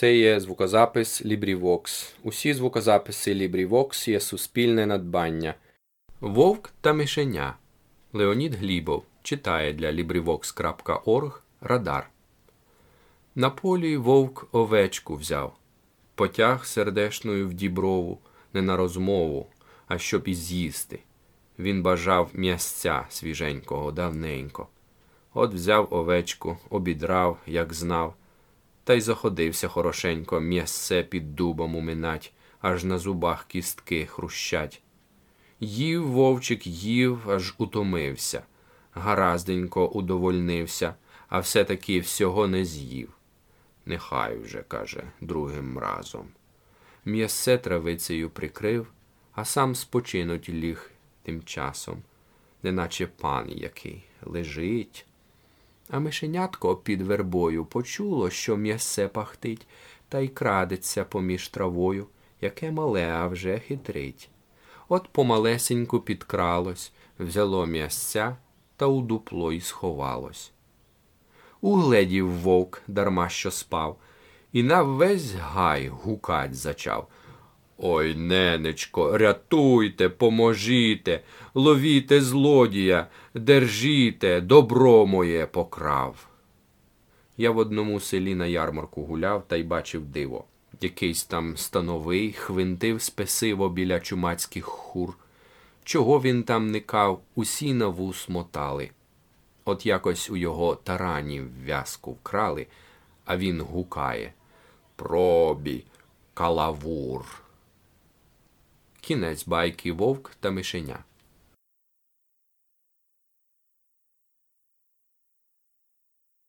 Це є звукозапис LibriVox. Усі звукозаписи LibriVox є суспільне надбання. Вовк та мишеня. Леонід Глібов читає для LibriVox.org Радар. На полі вовк овечку взяв, потяг сердешною в діброву, не на розмову, а щоб і з'їсти. Він бажав м'ясця свіженького давненько. От взяв овечку, обідрав, як знав, та й заходився хорошенько м'ясце під дубом уминать, аж на зубах кістки хрущать. Їв вовчик, їв, аж утомився, гаразденько удовольнився, а все-таки всього не з'їв. Нехай вже, каже, другим разом. М'ясце травицею прикрив, а сам спочинуть ліг тим часом, неначе пан який лежить. А мишенятко під вербою почуло, що м'ясе пахтить, та й крадеться поміж травою, яке мале, а вже хитрить. От помалесеньку підкралось, взяло м'ясця та у дупло й сховалось. Угледів вовк, дарма що спав, і на весь гай гукать зачав. Ой, ненечко, рятуйте, поможіте, ловіте злодія, держіте, добро моє покрав. Я в одному селі на ярмарку гуляв та й бачив диво. Якийсь там становий хвинтив спесиво біля чумацьких хур. Чого він там никав, усі на вус мотали. От якось у його тарані в'язку вкрали, а він гукає Пробі, калавур. Кінець байки вовк та мишеня.